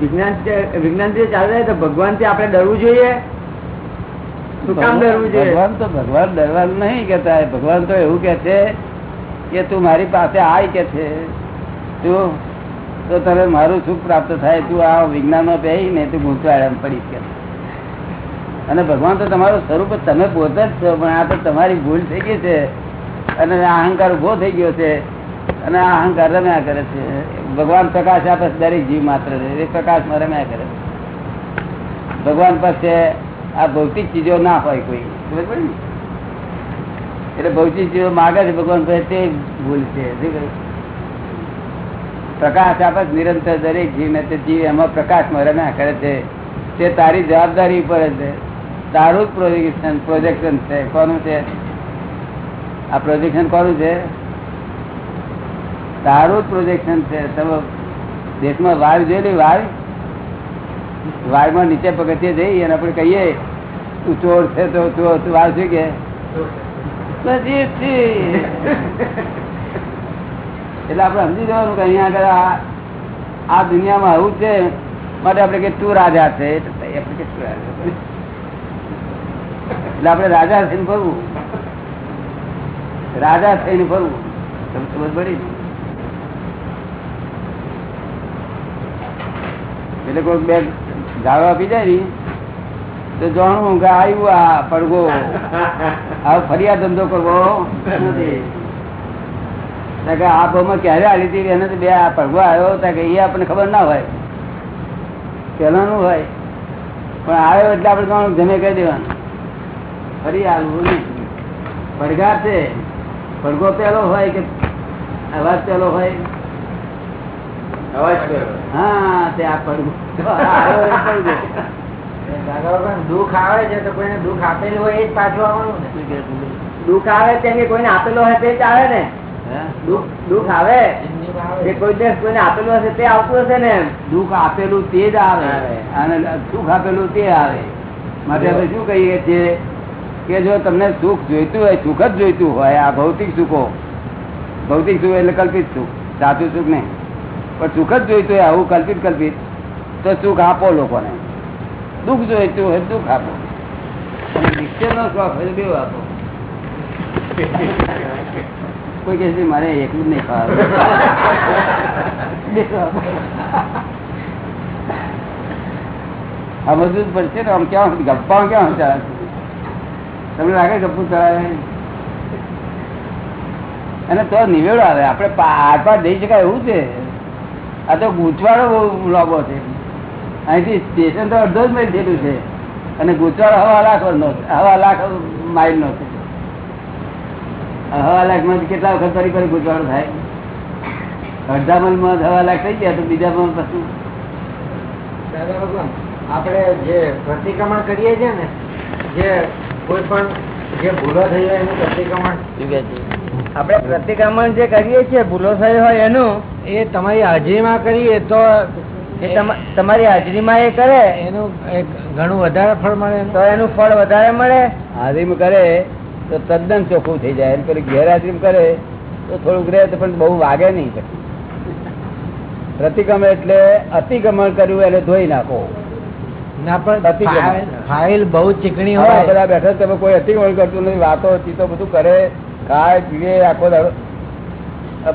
વિજ્ઞાન તો ભગવાનથી આપણે ડરવું જોઈએ? શું કામ ડરવું જોઈએ? ભગવાન તો ભગવાન ડરવાનું નહીં કેતા ભગવાન તો એવું કે છે કે તું મારી પાસે આય કે છે. તું તો તને મારું સુખ પ્રાપ્ત થાય. તું આ વિજ્ઞાનમાં પહેરી ને તું ગૂંચવાડામાં પડીશ કે અને ભગવાન તો તમારું સ્વરૂપ તમે પોતે જ છો પણ આ તો તમારી ભૂલ થઈ ગઈ છે. અને અહંકાર ઊભો થઈ ગયો છે. અને અહંકાર રમ્યા કરે છે. ભગવાન પ્રકાશ આપે છે, દરેક જીવ માત્ર એ પ્રકાશમાં રમ્યા કરે છે. ભગવાન પાસે આ ભૌતિક ચીજો ના હોય કોઈ? એટલે ભૌતિક ચીજો માગે છે ભગવાન પાસે, તે ભૂલ છે. પ્રકાશ આપે છે, નિરંતર દરેક જીવને. તે જીવ એમાં પ્રકાશમાં રમ્યા કરે છે. તે તારી જવાબદારી ઉપર છે. તારું જ પ્રોજેક્શન પ્રોજેક્શન છે. કોનું છે? આ પ્રોજેક્શન કોનું છે? તારું જ પ્રોજેક્શન છે. તમે દેશમાં વાર જોયેલી વાર વારમાં નીચે પગથિયે જઈ અને આપણે કહીએ, તું ચોર છે તો ચોર વાવ શું કે? એટલે આપણે સમજી જવાનું કે અહીંયા આગળ આ દુનિયામાં આવું છે, માટે આપણે કે તું રાજા છે. એટલે આપણે કે તું રાજા એટલે આપણે રાજા થઈને ફરવું. રાજા થઈને ફરવું. તમે સમજ પડી ને? એટલે કોઈ બે ગાળો આપી જાય ને તો જાણવું કે આવ્યું, આ પડગો આ ફરિયાદ ધંધો કરવો. નથી આ ભાવમાં ક્યારે આવી હતી? એને બે આ પડગો આવ્યો ત્યાં કે એ આપણને ખબર ના હોય. પહેલાનું હોય. પણ આવ્યો એટલે આપણે જાણવું જમે કહી દેવાનું. ફરી આલવું નહીં પડઘા છે. પડઘો પેલો હોય કે અવાજ પેલો હોય? અવાજ કર્યો હા એ. દુઃખ આવે છે તો કોઈને દુઃખ આપેલું હોય એ જ પાછું આવવાનું ને. શું કહે છે? દુઃખ આવે તેમ કે કોઈને આપેલો હોય તે જ આવે ને દુઃખ આવે? કે કોઈ દેશ કોઈને આપેલું હશે તે આવતું હશે ને દુઃખ આપેલું તે જ આવે. આવે. અને સુખ આપેલું તે આવે. માટે આપણે શું કહીએ છીએ કે જો તમને સુખ જોઈતું હોય સુખ જ જોઈતું હોય આ ભૌતિક સુખો. ભૌતિક સુખ એટલે કલ્પિત સુખ. સાચું સુખ નહીં. પણ સુખ જ જોઈતું આવું કલ્પિત કલ્પિત, તો સુખ આપો લોકોને. દુઃખ જોઈતું હોય દુઃખ આપો. આપો. કોઈ કહે મારે એકલું જ નહીં ખાવાનું. જ પડશે ને, આમ ક્યાં ગપ્પા ક્યાં ચાલે તમને લાગે ગપ્પુ ચલાવે અને તો નિવેડો આવે. આપણે આર પાર જઈ શકાય એવું છે. આ તો ગૂંચવાડો બહુ લાંબો છે. અહીંથી સ્ટેશન તો અડધો જ માઇલ થયેલું છે. અને ગૂંચવાડો હવા લાખ નો હવા લાખ માઇલ નો છે. હવા લાખમાં કેટલા વખત ફરી ફરી ગૂંચવાડો થાય? અડધા મલમાં હવા લાખ થઈ ગયા તો બીજા મલ પછી? આપણે જે પ્રતિક્રમણ કરીએ છીએ ને જે કોઈ પણ જે ભૂલો થઈ હોય એનું પ્રતિક્રમણ. આપણે પ્રતિક્રમણ જે કરીએ છીએ ભૂલો થઈ હોય એનું એ તમારી હાજરીમાં કરીએ તો તમારી હાજરીમાં એ કરે એનું ઘણું વધારે ફળ મળે તો એનું ફળ વધારે મળે. હાજરીમ કરે તો તદ્દન ચોખ્ખું થઈ જાય. એમ પેલી ગેરહાજરીમ કરે તો થોડુંક રહે તો પણ બહુ વાગે નહીં પ્રતિક્રમણ એટલે અતિક્રમણ કર્યું એટલે ધોઈ નાખો. ના પણ. ફાઇલ- ફાઇલ બહુ ચીકણી હોય. બધા બેઠા તમે કોઈ અતિક્રમણ કરતું નથી વાતો ચીતો બધું કરે ખાય પીવે આખો દાડો.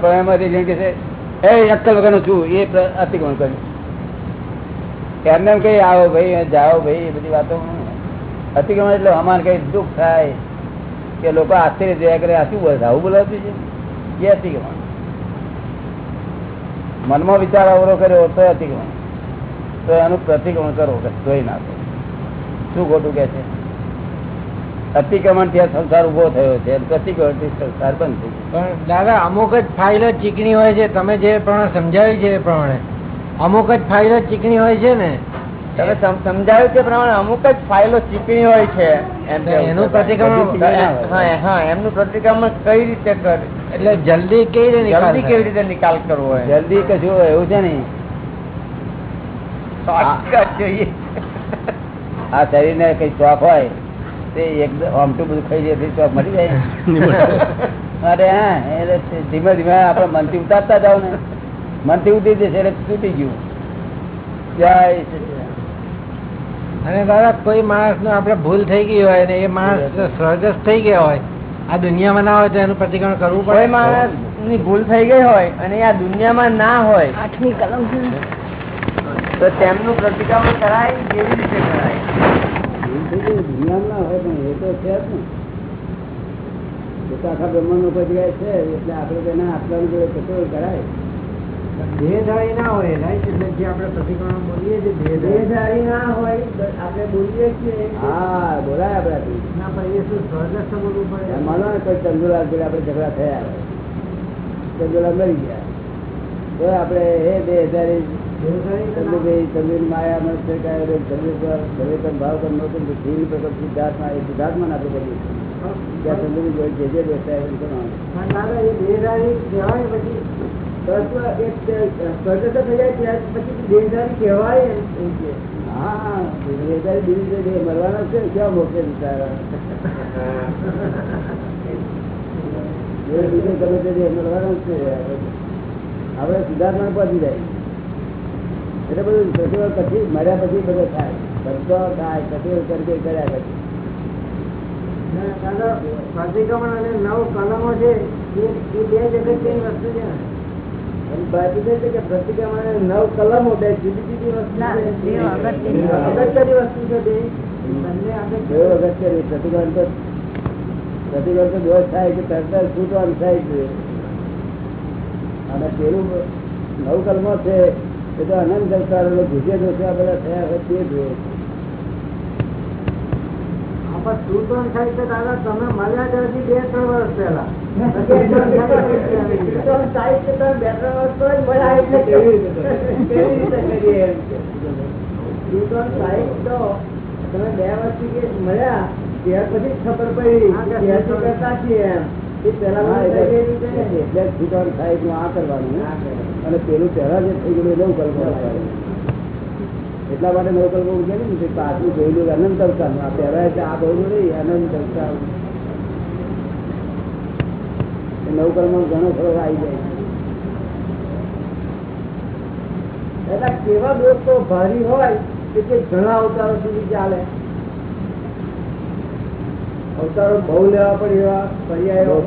પણ એમાંથી જેમ કે છે દુઃખ થાય કે લોકો આશ્ચર્ય જોયા કરે, આ શું બોલે આવું બોલાવતું છે? એ અતિક્રમણ મનમાં વિચાર અવરો કર્યો તો અતિક્રમણ તો એનું પ્રતિક્રમણ કરો જોઈ નાખો. શું ખોટું કે છે? અતિક્રમણ ત્યાં સંસાર ઊભો થયો છે. પ્રતિક્રમણથી સંસાર બંધ થઈ પણ દાદા અમુક જ ફાઇલો ચીકણી હોય છે. તમે જે પ્રમાણે સમજાવ્યું છે એ પ્રમાણે. અમુક જ ફાઇલો ચીકણી હોય છે ને. તમે સમ- સમજાવ્યું તે પ્રમાણે અમુક જ ફાઇલો ચીકણી હોય છે? એનું પ્રતિક્રમણ. હા એમનું પ્રતિક્રમણ કઈ રીતે કરે? એટલે જલ્દી કેવી રીતે જલ્દી કેવી રીતે નિકાલ કરવો હોય? જલ્દી કશું એવું છે ને. આ શરીર ને કઈ શોખ હોય? તે એકદમ આમટું બધું ખાઈ જાય તો શોખ જાય. અરે હા એટલે ધીમે ધીમે આપણે મનથી ઉતારતા જાવ ને. મનથી ઉતરી જશે એટલે તૂટી ગયું. જય અને દાદા કોઈ માણસ નો આપડે ભૂલ થઈ ગઈ હોય ને એ માણસ સ્વર્ગસ્થ થઈ ગયા હોય આ દુનિયામાં ના હોય તો એનું પ્રતિક્રમણ કરવું પડે. માણસની ભૂલ થઈ ગઈ હોય અને આ દુનિયામાં ના હોય આઠમી કલમ. તો તેમનું પ્રતિક્રમણ કરાય કેવી રીતે કરાય? દુનિયામાં તો છે જ ને તો આખા બ્રહ્માંડ નો કોઈ જગ્યાએ છે એટલે આપણે તેના આત્માની જોડે કચોર કરાય દેહધારી ના હોય right? એટલે જે આપણે પ્રતિક્રમણ બોલીએ છીએ દેહધારી. દેહધારી ના હોય આપણે બોલીએ છીએ હા બોલાય આપણાથી. ના પણ એ શું સ્વર્ગસ્થ બોલવું પડે? માનો ને કોઈ ચંદુલાલ જોડે આપણે ઝઘડા થયા ચંદુલાલ મરી ગયા. તો આપણે હે બે હજારી દેહધારી તો ના- ચંદુભાઈ ચંદુની માયા મને છે કે અરે ચંદુ પર ભલે તમે ભાવ તમે નહોતું તો ધીરી પ્રકટ સિદ્ધાર્થમાં એ સિદ્ધાર્થમાં આપણે કરીએ ત્યાં ચંદુની જોડે જે જે બેસતા એમ કરવાનું પણ દાદા એ દેહધારી કહેવાય પછી સ્વર્ગસ્થ થઈ જાય ત્યાર પછી દેહધારી કહેવાય એમ એમ કે હા બેચારી બીજી છે મરવાના છે ક્યાં મોકલે બિચારા એ બીજું ગમે તે જે મરવાના જ છે આપણે સિદ્ધાર્થમાં પહોંચી જાય એટલે બધું સચિવ પછી મર્યા પછી બધો થાય. બધો થાય સચિવ તરીકે કર્યા પછી. પ્રતિક્રમણ અને નવ કલમો છે એ એ બે જગત વસ્તુ છે. ને છે કે પ્રતિક્રમણ નવ કલમો બે જુદી જુદી વસ્તુ ના, છે. બે અગત્યની અગત્યની વસ્તુ છે બે. બંને આપણે અગત્યની. પ્રતિક્રમણ તો પ્રતિક્રમણ તો દોષ થાય કે તરત છૂટવાનું થાય છે. અને પેલું નવ કલમો છે એ તો અનંત અવતારો ભૂજે દોષા બધા થયા હોય તે જોઈએ તમે મળ્યા બે ત્રણ વર્ષ પહેલા. તમે બે ત્રણ વર્ષ પર જ મળ્યા ત્યાર પછી જ ખબર પડી કરતા છીએ એમ. એ પેલા છે ને. આ કરવાનું. અને પેલું ચહેરા જે થઈ ગયેલું એ નવ કલ્પો કરવાનું. એટલા માટે નવ કલ્પો ઉગે ને પાછું જોયેલું અનંત અવતાર. આ પહેલા એટલે આ બહુ નહીં અનંત અવતાર. નવકર્મ ઘણો ખરો આવી જાય એના કેવા દોસ્તો ભારી હોય તે ઘણા અવતારો સુધી ચાલે. અવતારો બહુ લેવા પડે એવા પર્યાયો.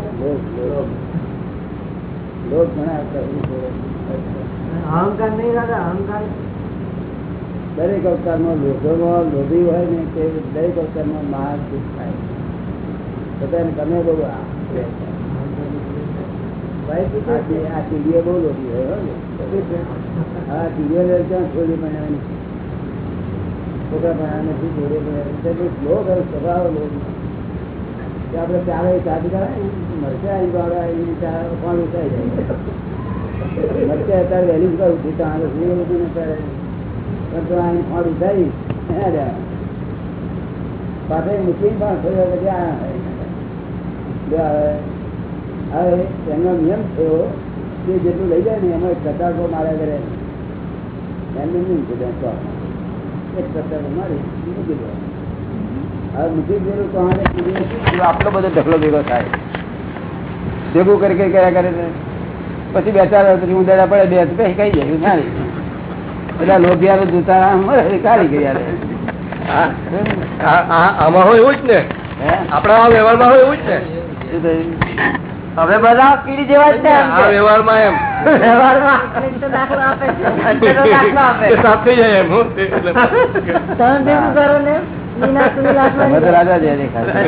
લોક ઘણા અવતાર અહંકાર નહીં દાદા અહંકાર દરેક અવતારમાં લોભમાં લોભી હોય ને તે દરેક અવતારમાં મહાન સુખ થાય. છતાં તમે બહુ આ ટીડીઓ બહુ લોભી હોય હો ને. હા ટીડીઓ ક્યાં છોડી બનાવવાની છોકરા બનાવવા નથી તે બહુ સ્લો સ્વભાવ લોભી. આપણે ચાલે ચાલી કરે મળશે આવી કોણ ઉઠાઈ જાય? મરચે અત્યારે વહેલી જ કરું છું ત્યાં સુઈ બધું ને ત્યારે પણ તો અહીં ફોડ ઉઠાઈ એના રહ્યા પાછળ મૂકીને પણ થોડી વાર પછી આ જો હવે હવે એમનો નિયમ થયો કે જેટલું લઈ જાય ને એમાં એક કટાકો માર્યા કરે એમને નહીં છે બેંક એક કટાકો મારી મૂકી દો હવે મૂકી દેલું તો આને કીધું શું? આટલો બધો ઢગલો ભેગો થાય ભેગું કરી કરી કર્યા કરે છે. પછી બે ચાર પછી ઉંદરડા પડે બે પછી કઈ જાય મારી પેલા લોભિયારો જૂતા કાઢી ગયા આમાં હોય એવું જ ને. આપણા વ્યવહારમાં હોય એવું જ ને. હવે બધા કીડી જેવા જ ને વ્યવહારમાં એમ. વ્યવહારમાં. આપે આપે. ને રાજા જયારે દેખાય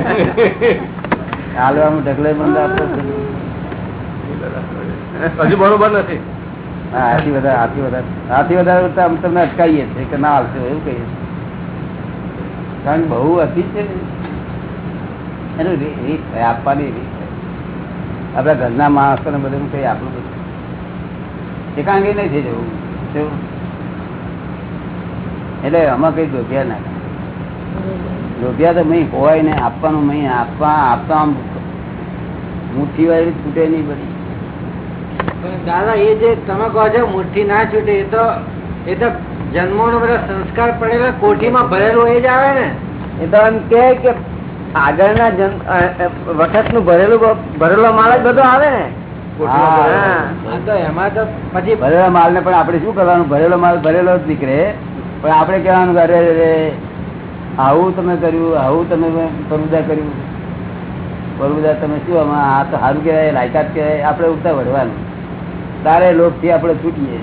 હાલવાનું ઢગલે બંધ આપતો છે. હજુ બરોબર નથી આથી વધારે આથી વધારે આથી વધારે તમને અટકાવીએ છીએ કે ના આવશે એવું કહીએ. કારણ કે બહુ અતિ છે એનું રીત છે, આપવાની રીત છે. આપણા ઘરના માણસોને બધું કઈ આપણું બધું એકાંગી નહીં થઈ જવું શું? એટલે આમાં કઈ લોભિયા ના. લોભિયા તો મહી હોય ને આપવાનું મહી આપવા આપતા આમ મુઠ્ઠી વાળી છૂટે નહીં બધી દાદા એ જે તમે કહો છો મુઠ્ઠી ના છૂટે એ તો એ તો જન્મો નો બધા સંસ્કાર પડેલા કોઠીમાં ભરેલો એ જ આવે ને. એ તો એમ કે આગળના વખતનું ભરેલું ભરેલો માલ જ બધો આવે ને. એમાં તો પછી ભરેલા માલ ને પણ આપણે શું કરવાનું? ભરેલો માલ ભરેલો જ નીકળે. પણ આપણે કહેવાનું કે અરે રે આવું તમે કર્યું આવું તમે પરુદા કર્યું. પરુદા તમે શું આમાં? આ તો સારું કહેવાય લાયકાત કહેવાય. આપણે ઉઠતા વળવાનું. તારે લોભથી આપણે છૂટીએ.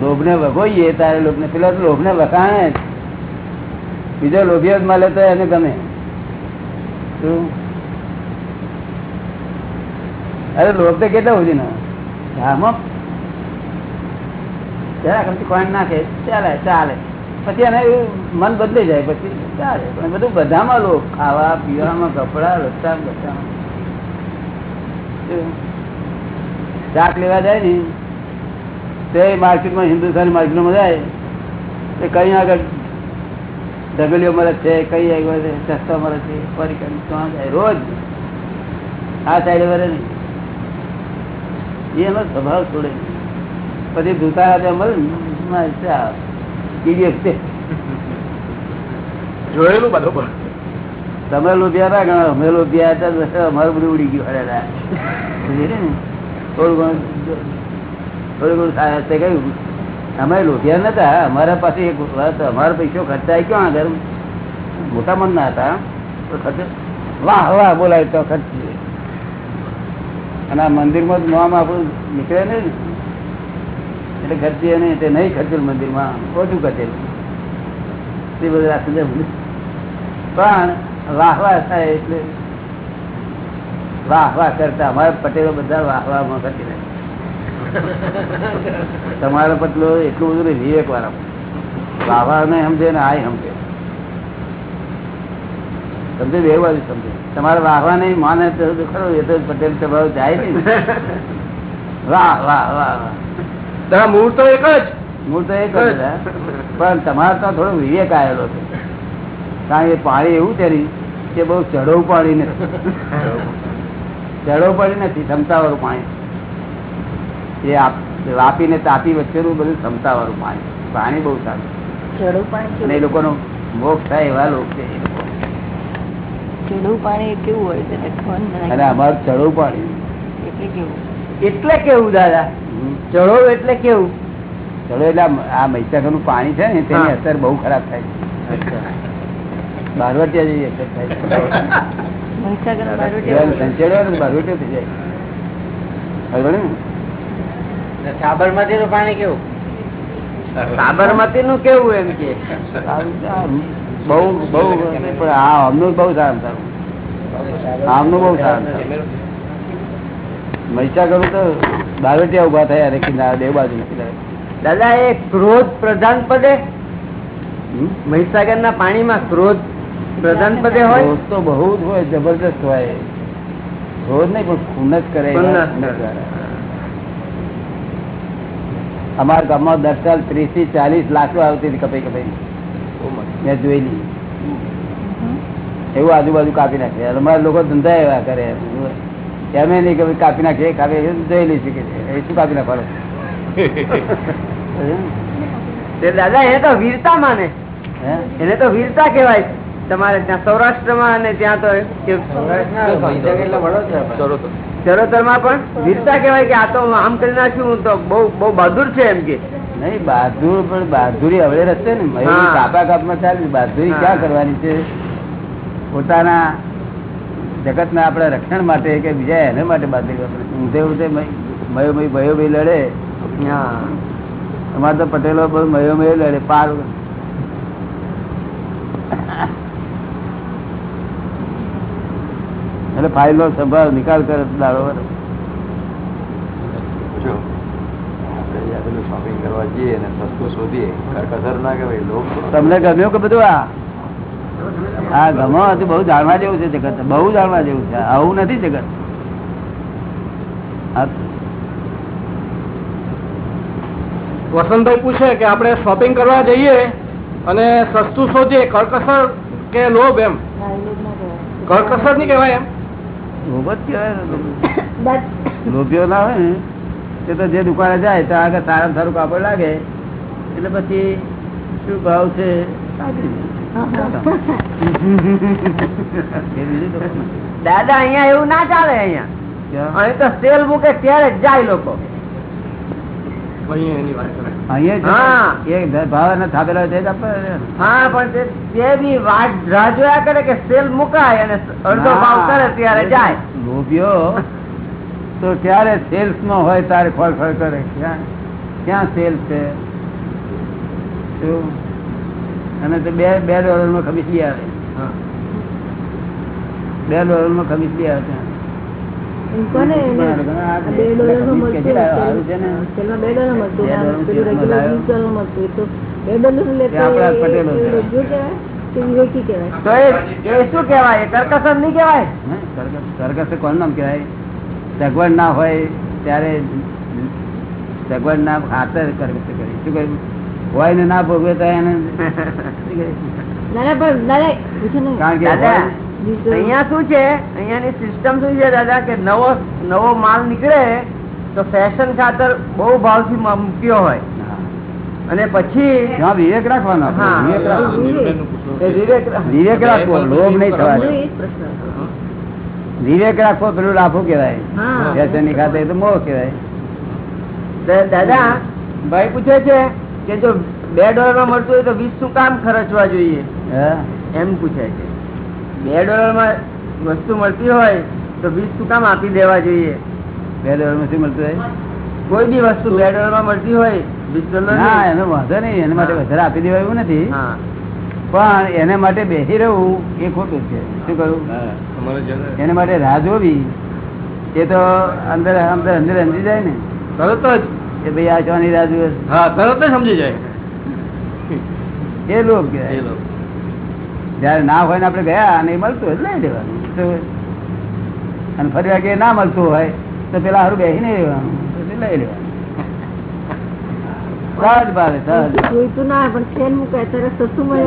લોભને વગોઈએ તારે લોભને પેલા લોભ ને વખાણે. બીજો લોભીઓ જ મળે તો એને ગમે. અરે લોભ તો કેટલા સુધી ના? નાખે? ચાલે ચાલે. પછી એને મન બદલી જાય, પછી ચાલે. પણ બધું બધામાં લોભ. ખાવા, પીવામાં, કપડા રસ્તા બધામાં? શાક લેવા જાય ને તે માર્કેટમાં હિન્દુસ્તાન માર્કેટમાં જાય તે કઈ આગળ ઢગલીઓ મળે છે કઈ આગળ સસ્તા મળે છે ફરી કઈ જાય રોજ. આ સાઈડ વરે નહીં. એનો સ્વભાવ છોડે પછી ધૂતા હાથે મળે ને બીજી વખતે જોયેલું બરોબર તમે લોભિયા ના ગણો અમે લોભિયા હતા અમારું બધું ઉડી ગયું. હરેલા. થોડું ઘણું થોડું ઘણું સાહેબ અમે લોઢિયા નતા, અમારા પાસે એક અમારો પૈસો ખર્ચાય ક્યાં આગળ? મોટા મન ના હતા વાહ વાહ, બોલાય તો ખર્ચીએ અને આ મંદિરમાં નામ આપણું નીકળે ને? એટલે ખર્ચીએ નહીં તે નહીં ખર્ચેલું મંદિરમાં, ઓછું ખર્ચેલું. તે બધું રાખી પણ વાહ વાહ થાય એટલે વાહ વાહ કરતા અમારા પટેલો બધા વાહ વાહ કરતી નાખે તમારો પટલો એટલું બધું વિવેક વાળા. વાહ વાહ ને સમજે ને આ સમજે. સમજે બે બાજુ સમજે. તમારે વાહવા નહીં માને તો ખરો એ તો પટેલ સ્વભાવ જાય નહીં વાહ વાહ વાહ વાહ. મૂળ તો એક જ. મૂળ તો એક જ પણ તમારે તો થોડો વિવેક આવેલો છે. કારણ કે પાણી એવું છે ને કે બહુ ચઢવું પાણી નથી ચઢવું પાણી નથી ક્ષમતાવાળું પાણી. એ વાપી ને તાપી વચ્ચેનું બધું ક્ષમતાવાળું પાણી. પાણી બહુ સારું. અને એ લોકોનો મોક્ષ થાય એવા લોકો છે. ચડું એટલે ના કેવું? એટલે કેવું દાદા. ચડો એટલે કેવું? ચલો એટલે આ- આ મહીસાગરનું પાણી છે ને તેની અસર બહુ ખરાબ થાય છે. બારવટિયા જેવી અસર થાય છે. સાબરમતી નું પાણી કેવું? સાબરમતી નું કેવું એમ કે. બહુ બહુ પણ આ અમનું બહુ સારું સારું આમનું બહુ સારું મહીસાગર તો બારવટિયા ઊભા થયા અને કિનારા દેવ બાજુ દાદા એ ક્રોધ પ્રધાન પદે? મહિસાગર મહીસાગર ના પાણીમાં ક્રોધ પ્રધાન પદે હોય? તો બહુ જ હોય જબરદસ્ત હોય. રોજ નહીં પણ ખૂન જ કરે. અમારા ગામમાં દર સાલ ત્રીસથી ચાલીસ લાખો આવતી હતી કપાઈ કપાઈ મેં જોયેલી. એવું આજુબાજુ કાપી નાખે. અમારા લોકો ધંધા એવા કરે. એમ નહીં કે કાપી નાખે કાપી. જોયેલી છે કે એ શું કાપી નાખવાનું? તે દાદા એ તો વીરતા માને. હે? એને તો વીરતા કહેવાય. તમારે ત્યાં સૌરાષ્ટ્રમાં અને ત્યાં તો ચરોતરમાં પણ વીરતા કેવાય કે આ તો આમ કરી નાખ્યું તો બહુ બહુ બહાદુર છે એમ કે. નહીં બહાદુર પણ બહાદુરી હવે રસ્તે ને. કાપા કાપમાં ચાલે બહાદુરી ક્યાં કરવાની છે? પોતાના જગત ના આપણા રક્ષણ માટે કે બીજા એને માટે બહાદુરી. ઊંધે ઊંધે મય- મયો મય ભયો ભાઈ લડે. અમારે તો પટેલો બહુ મયો મયો લડે. પાર એટલે ફાઇલ નો સંભાળ નિકાલ કરે દાડો વળે. જો આપણે જ્યાં પેલું શોપિંગ કરવા જઈએ ને સસ્તું શોધીએ કરકસર ના કહેવાય લોક તમને ગમ્યું કે બધું આ? હા ગમો હતું બહુ જાણવા જેવું છે જગત. બહુ જાણવા જેવું છે. આવું નથી જગત. વસંતભાઈ પૂછે કે આપણે શોપિંગ કરવા જઈએ અને સસ્તું શોધીએ કરકસર કે લોભ એમ? કરકસર નહીં કહેવાય એમ? લોભ કહેવાય ને. લોભીઓ ના હોય ને તે તો જે દુકાને જાય તો આગળ સારા સારું કાપડ લાગે એટલે પછી શું ભાવ છે. દાદા અહિયાં એવું ના ચાલે અહિયાં અહીં તો સેલ મૂકે ત્યારે જ જાય લોકો અહીંયા એની વાત કરે અહીંયા હા. જ એ ભાવ ને થાપેલો હોય તે ને. ત્યારે સેલ્સમાં હોય તારે ખોળ ખોળ કરે. ક્યાં ક્યાં સેલ છે? અને તે બે બે ડોલરમાં ખમીસ લઈ આવે. બે ડોલરમાં ખમીસ લઈ આવે સગવડ ના હોય ત્યારે સગવડ ના ખાતર કરકસે કરી. શું કહ્યું? હોય ને ના ભોગવે તો એને કારણ કે અહીંયા શું છે? અહીંયાની સિસ્ટમ શું છે દાદા કે નવો નવો માલ નીકળે તો ફેશન ખાતર બહુ ભાવથી મૂક્યો હોય. અને પછી વિવેક રાખવાનો વિવેક રાખવાનો. એ વિવેક વિવેક રાખવો લોભ નહીં હતો. વિવેક રાખવો પેલું લાભો કેવાય ફેશનની ખાતે તો મોહ કેવાય દાદા ભાઈ પૂછે છે કે જો બે ડોલરમાં મળતું હોય તો વીસ શું કામ ખર્ચવા જોઈએ? હે? એમ પૂછે છે. બે ડોલરમાં વસ્તુ મળતી હોય તો વીસ શું કામ આપી દેવા જોઈએ. બે ડોલરમાં શું મળતું હોય? કોઈ બી વસ્તુ બે ડોલરમાં મળતી હોય વીસ ડોલર ના એનો વાંધો નહીં. એના માટે વધારે આપી દેવા એવું નથી. પણ એને માટે બેસી રહેવું એ ખોટું છે. શું કરું? તમારે એના માટે રાહ જોવી. એ તો અંદર અંદર અંદર સમજી જાય ને. તરત જ. કે ભાઈ આ જવાની રાહ જોવે હા તરત જ સમજી જાય. એ લોક એ કહેવાય લોકો. જયારે ના હોય ને આપણે ગયા અને એ મળતું હોય લઈ લેવાનું. અને ફરી વાગે ના મળતું હોય તો પેલા હારું બેસી નહીં રહેવાનું લઈ લેવાનું. સહજ ભાવે સહજ ના પણ સેલ મુકાય ત્યારે સસ્તું મળે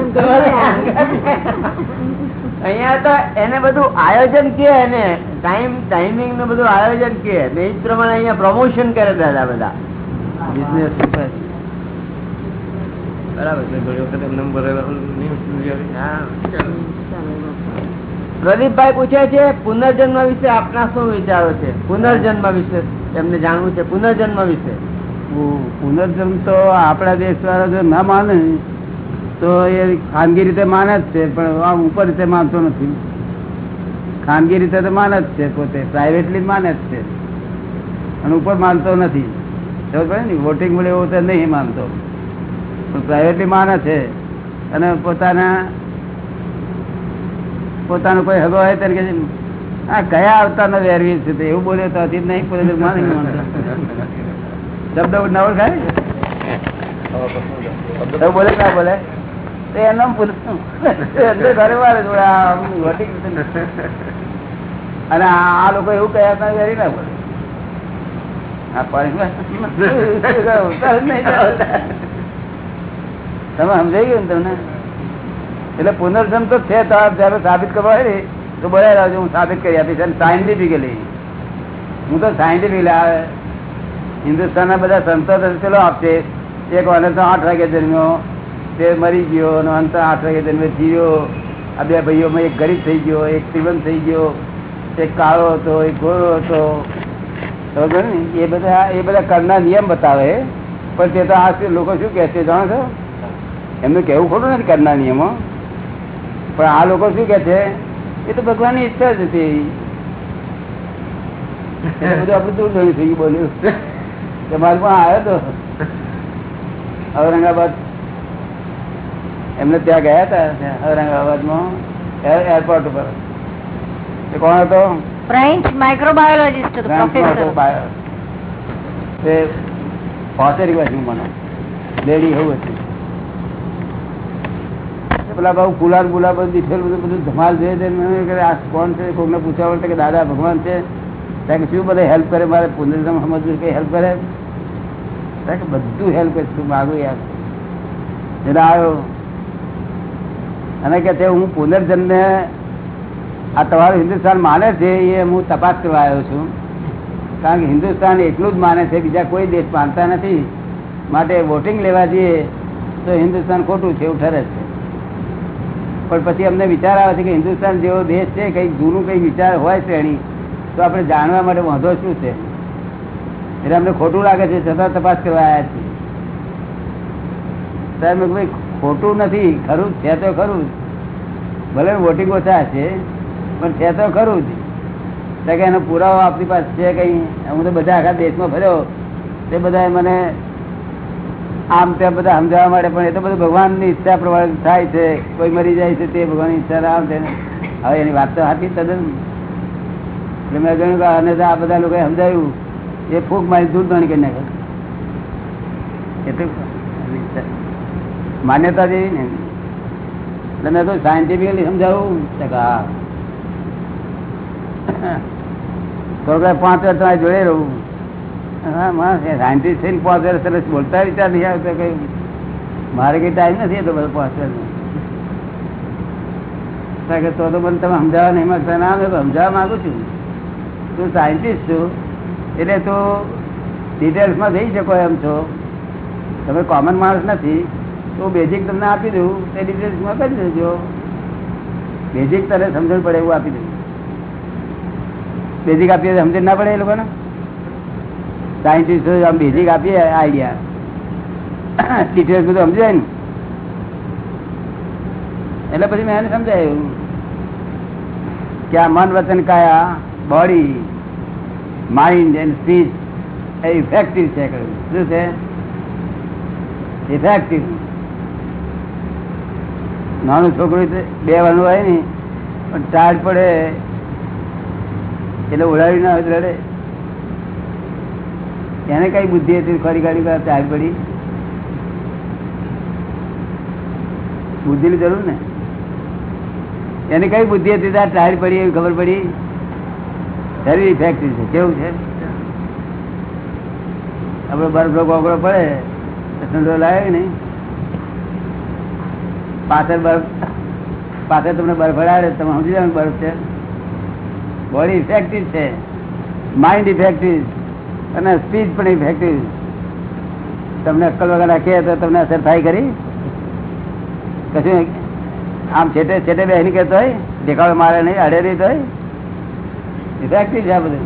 અહીંયા તો એને બધું આયોજન કે એને ટાઈમ ટાઈમિંગનું બધું આયોજન કે એ પ્રમાણે અહીંયા પ્રમોશન કરે દાદા બધા. બિઝનેસ. બરાબર છે ઘણી વખત એમને. પ્રદીપભાઈ પૂછે છે પુનર્જન્મ વિશે આપના શું વિચારો છે? પુનર્જન્મ વિશે એમને જાણવું છે પુનર્જન્મ વિશે. પુનર્જન્મ તો આપણા દેશ વાળા જો ના માને તો એ ખાનગી રીતે માને જ છે પણ આમ ઉપર રીતે માનતો નથી. ખાનગી રીતે તો માને જ છે પોતે પ્રાઇવેટલી માને જ છે. અને ઉપર માનતો નથી. ખબર પડે ને? વોટિંગ મળે એવું તો નહીં માનતો. પણ પ્રાઇવેટલી માને છે. અને પોતાના, પોતાનો કોઈ હગો હોય ત્યારે કે આ કયા અવતારનો વેરવીર છે? એવું બોલે તો હજી નહીં બોલે માને શબ્દ ના ઓળખાય? બોલે ના બોલે? એનું. અને આ લોકો એવું કયા હતા વેરી ના બોલે. આ પાણીમાં ઉતાર જ નહીં ચાલતા. તમે સમજાઈ ગયું ને તમને એટલે પુનર્જન્મ તો છે, તો આ જયારે સાબિત કરવા હોય ને, તો બોલાવી લાવજો હું સાબિત કરી આપીશ. અને સાયન્ટિફિકલી હું તો સાયન્ટિફિકલી આ હિન્દુસ્તાનના બધા સંતો તો પેલો આપશે એક વાને તો આઠ વાગે જન્મ્યો તે મરી ગયો, અને અંત આઠ વાગે જન્મે જીવ્યો. આ બે ભાઈઓમાં એક ગરીબ થઈ ગયો, એક શ્રીમંત થઈ ગયો, એક કાળો હતો, એક ગોળો હતો. ખબર ને એ બધા એ બધા કર્મના નિયમ બતાવે. પણ તે તો આ શું લોકો શું કહે છે, જાણો છો? એમનું કેવું ખોટું નથી કર્મના નિયમો. પણ આ લોકો શું કે છે? એ તો ભગવાનની ઈચ્છા જ હતી બધું આપણે દૂર જોયું થઈ બોલ્યું. કે મારે પણ આવ્યો હતો ઔરંગાબાદ. એમને ત્યાં ગયા હતા ઔરંગાબાદમાં એરપોર્ટ ઉપર. એ કોણ હતો? ફ્રેન્ચ માઇક્રોબાયોલોજીસ્ટ હતો પ્રોફેસર. તે પોતેરી બાજુ મને લેડી એવું હતી. પેલા બહુ ગુલાબ ગુલાબ બધું દીઠેલ બધું બધું ધમાલ જોઈએ આ કોણ છે? કોઈને પૂછવા વળતે કે દાદા ભગવાન છે. ત્યાં કે, શું બધા હેલ્પ કરે? મારે પુનર્જન્મ સમજવું કઈ હેલ્પ કરે? ત્યાં કે, બધું હેલ્પ કરે તું માગું યાર. એટલે આવ્યો. અને કે, તે હું પુનર્જન્મને આ તમારું હિન્દુસ્તાન માને છે એ હું તપાસ કરવા આવ્યો છું. કારણ કે હિન્દુસ્તાન એટલું જ માને છે, બીજા કોઈ દેશ માનતા નથી. માટે વોટિંગ લેવા જઈએ તો હિન્દુસ્તાન ખોટું છે એવું ઠરે છે. પણ પછી અમને વિચાર આવે છે કે હિન્દુસ્તાન જેવો દેશ છે, કંઈક જૂનું કંઈક વિચાર હોય શ્રેણી, તો આપણે જાણવા માટે વાંધો શું છે? એટલે અમને ખોટું લાગે છે, છતાં તપાસ કરવા આવ્યા છીએ. સાહેબ, મેં ભાઈ, ખોટું નથી, ખરું છે તો ખરું જ. ભલે વોટિંગ ઓછા છે પણ છે તો ખરું જ. કે એનો પુરાવો આપણી પાસે છે કઈ? હું તો બધા આખા દેશમાં ફર્યો, તે બધા મને આમ ત્યાં બધા સમજાવવા માટે પણ એ તો બધું ભગવાનની ઈચ્છા પ્રમાણે થાય છે. કોઈ મરી જાય છે તે ભગવાનની ઈચ્છા આમ છે હવે એની વાત તો હાથી તદ્દન. એટલે મેં કહ્યું કે અને આ બધા લોકોએ સમજાવ્યું. એ ફૂંક મારી દૂર ગણી કરી નાખે. એટલે માન્યતા જેવી ને. એટલે મેં તો સાયન્ટિફિકલી સમજાવું હા. તો પાંચ વર્ષ તમારી જોડે રહું. હા, માણસ સાયન્ટિસ્ટ થઈને પાંચ વર્ષ બોલતા વિચાર નહીં આવતો કઈ. મારે કઈ ટાઈમ નથી તો બધો પાંચ વર્ષ તો તો મને તમે સમજાવવા નહીં માંગતા ના માંગુ છું. તું સાયન્ટિસ્ટ છું, એટલે તું ડિટેલ્સમાં જઈ શકો એમ છો. તમે કોમન માણસ નથી, તો બેઝિક તમને આપી દઉં, તે ડિટેલ્સમાં કરી દેજો. બેઝિક તને સમજણ પડે એવું આપી દઉં. બેઝિક આપીએ સમજણ ના પડે એ લોકોને. સાયન્ટિસ્ટ આમ બેઝિક આપીએ આઈડિયા ડિટેલ્સ બધું સમજાય ને. એટલે પછી મેં એને સમજાયું કે આ મન વચન કાયા બોડી માઇન્ડ એન્ડ સ્પીચ એ ઇફેક્ટિવ છે કહ્યું. શું છે? ઇફેક્ટિવ નાનું છોકરું બે વર્ષનું હોય ને, પણ ચાર્જ પડે, એટલે ઉડાવી ના હોય રડે. એને કઈ બુદ્ધિ હતી? ખરી ખરી ચાલી પડી. બુદ્ધિની જરૂર ને? એને કઈ બુદ્ધિ હતી? ત્યાં ટાયર પડી એવી ખબર પડી? શરીર ઇફેક્ટિવ છે. કેવું છે? આપડે બરફ કોકડો પડે ઠંડો લાગે ને પાછળ બરફ, પાછળ તમને બરફ અડાડે તમે સમજી જાવ બરફ છે. બોડી ઇફેક્ટિવ છે. માઇન્ડ ઇફેક્ટિવ અને સ્પીચ પણ ઇફેક્ટિવ તમને અક્કલ વગર રાખીએ તો તમને અસર થાય કરી કશું આમ છેટે છેટે બેસી કહેતો હોય, દેખાડો મારે નહીં, અડે નહીં તો ઇફેક્ટિવ છે બધું.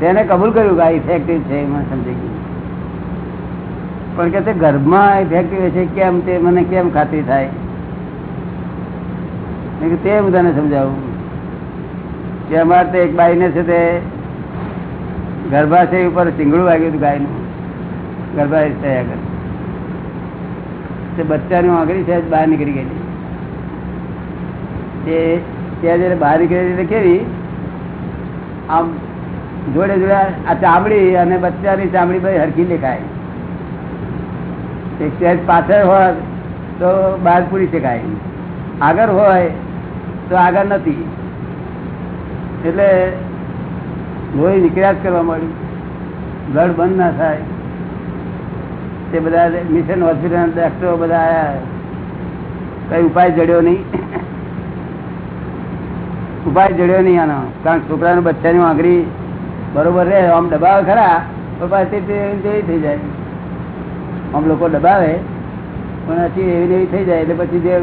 તેને કબૂલ કર્યું કે આ ઇફેક્ટિવ છે મને સમજી ગયું. પણ કે તે ઘરમાં ઇફેક્ટિવ છે, કેમ તે મને કેમ ખાતરી થાય? તે બધાને સમજાવું. કે અમારે તો એક બાઈને છે તે ગર્ભાશય ઉપર ચીંગડું વાગ્યું હતું ગાયનું. ગર્ભાશય થયા તે બચ્ચાની આંગળી છે બહાર નીકળી ગયેલી તે ત્યાં જયારે બહાર નીકળી એટલે કેવી? આમ જોડે જોડે આ ચામડી અને બચ્ચાની ચામડી ભાઈ હરખી દેખાય. એક સહેજ પાછળ હોય તો બહાર પૂરી શકાય. આગળ હોય તો આગળ નથી. એટલે લોહી નીકળ્યા જ કરવા મળ્યું બ્લડ બંધ ના થાય. તે બધા મિશન હોસ્પિટલ ડોક્ટરો બધા આયા. કઈ ઉપાય જડ્યો નહીં. ઉપાય જડ્યો નહીં આનો. કારણ છોકરાનું બચ્ચાની આંગળી બરોબર રહે. આમ દબાવે ખરા તો પાછી એવી થઈ જાય. આમ લોકો દબાવે, પણ પછી એવી એવી થઈ જાય. એટલે પછી જે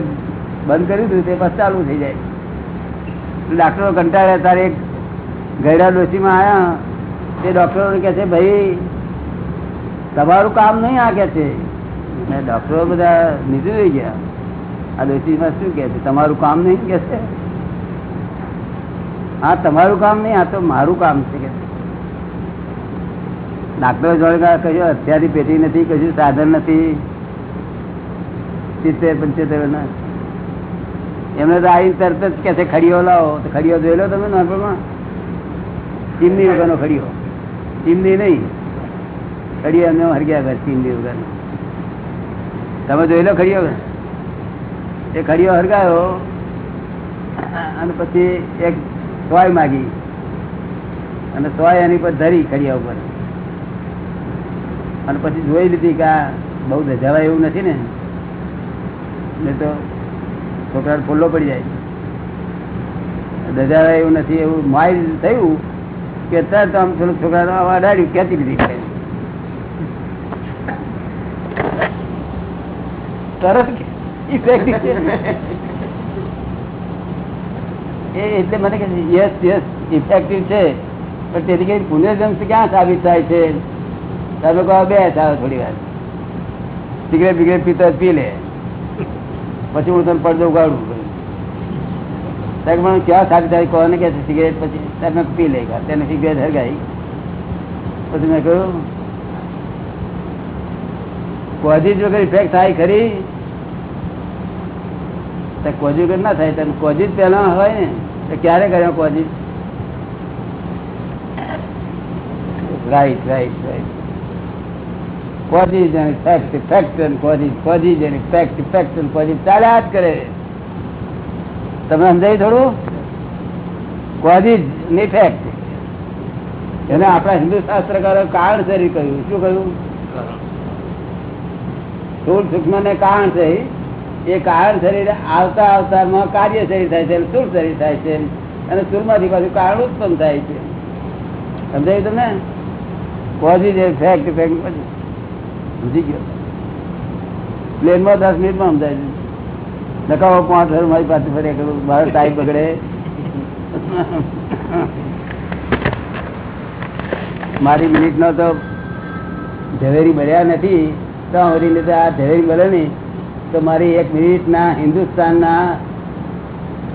બંધ કર્યું હતું તે પછી ચાલુ થઈ જાય. ડાક્ટરો કંટાળ્યા તારે એક ગયડા ડોશીમાં આવ્યા તે ડોક્ટરો કે છે, ભાઈ, તમારું કામ નહીં આ કે છે. ડોક્ટરો બધા નીચે ગયા. આ ડોશીમાં શું કે છે, તમારું કામ નહીં કે છે? હા, તમારું કામ નહીં, આ તો મારું કામ છે કે ડાક્ટરો જોડે કહ્યું, અત્યારથી પેટી નથી, કશું સાધન નથી. સિત્તેર, પંચોતેર એમને તો આવી તરત જ કે છે, ખડીઓ લાવો. તો ખડીઓ જોઈ લો તમે નાનપણમાં ચીમની વગરનો ખડીઓ ચીમની નહીં. ખડીઓ એમને હરગ્યા ઘર ચીમની વગરનો. તમે જોઈ લો એ ખડિયો હરગાયો અને પછી એક સોય માગી. અને સોય એની પર ધરી ખડિયા ઉપર. અને પછી જોઈ લીધી કે આ બહુ ધજાવાય એવું નથી ને. નહીં તો છોકરા ફોલ્લો પડી જાય. ધજાવાય એવું નથી, એવું માઇલ થયું. કે તો આમ થોડું છોકરાને અડાડ્યું ખેંચી લીધી એટલે મને કે યસ યસ ઇફેક્ટિવ છે. પણ તેથી કઈ પુનર્જન્મ ક્યાં સાબિત થાય છે? તમે કહો બે થાય થોડી વાર. સિગરેટ બિગરેટ પીતો પી લે. પછી હું તને પડદો ઉગાડું. સાહેબ મને ક્યાં સાબિત થાય કોને કે છે સિગરેટ પછી સાહેબ મેં પી લે તેને સિગરેટ હરગાઈ પછી મેં કહ્યું કોઝી જ વગર ઇફેક્ટ થાય ખરી? તો કોઝી વગર ના થાય. તમે કોઝી જ પહેલા હોય ને, તો ક્યારે કર્યો cause right right right causes and effect effect and causes causes and effect effect and causes ચાલ્યા જ કરે. તમે સમજાય થોડું? કોઝીઝની એને આપણા હિન્દુ શાસ્ત્રકારો કારણ શરીર કહ્યું. શું કહ્યું? સ્થુલ સૂક્ષ્મ ને કારણ છે એ કારણ શરીર આવતા આવતા કાર્ય શરીર થાય છે અને શરીર થાય છે. અને સ્થૂળમાંથી પાછું કારણ ઉત્પન્ન થાય છે. સમજાયું તમને? કોઝી જે ફેક્ટ ફેક્ટ પછી સમજી ગયો. પ્લેનમાં દસ મિનિટમાં સમજાય છે. નકાવો પાંચ હજાર મારી પાસે ફરે કરું બહાર ટાઈમ પકડે મારી મિનિટનો તો ઝવેરી મળ્યા નથી. તો હરીને તો આ ઝવેરી મળે નહીં તો મારી એક મિનિટના હિન્દુસ્તાનના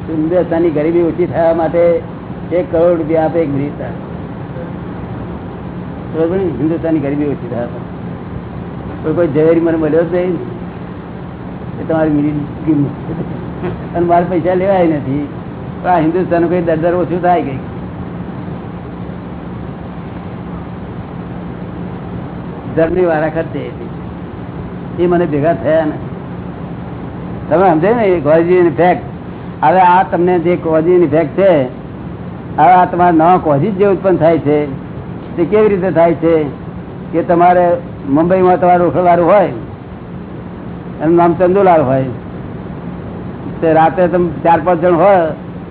હિન્દુસ્તાનની ગરીબી ઓછી થવા માટે એક કરોડ રૂપિયા આપે એક મિનિટ ને. હિન્દુસ્તાનની ગરીબી ઓછી થવા કોઈ કોઈ ઝવેરી મને મળ્યો જ નહીં. એ તમારી મિનિટ અને મારે પૈસા લેવાય નથી. પણ આ હિન્દુસ્તાન કઈ દર ઓછું થાય ગઈ ધર્મની વારા ખર્ચે એ મને ભેગા થયા ને તમે સમજે ને કોઝી ફેક્ટ હવે આ તમને જે કોઝી ફેક્ટ છે, હવે આ તમારા નવા કોઝી જે ઉત્પન્ન થાય છે, તે કેવી રીતે થાય છે, કે તમારે મુંબઈમાં તમારું ઓળખવાળું હોય એનું નામ ચંદુલાલ હોય. તે રાતે તમે ચાર પાંચ જણ હોય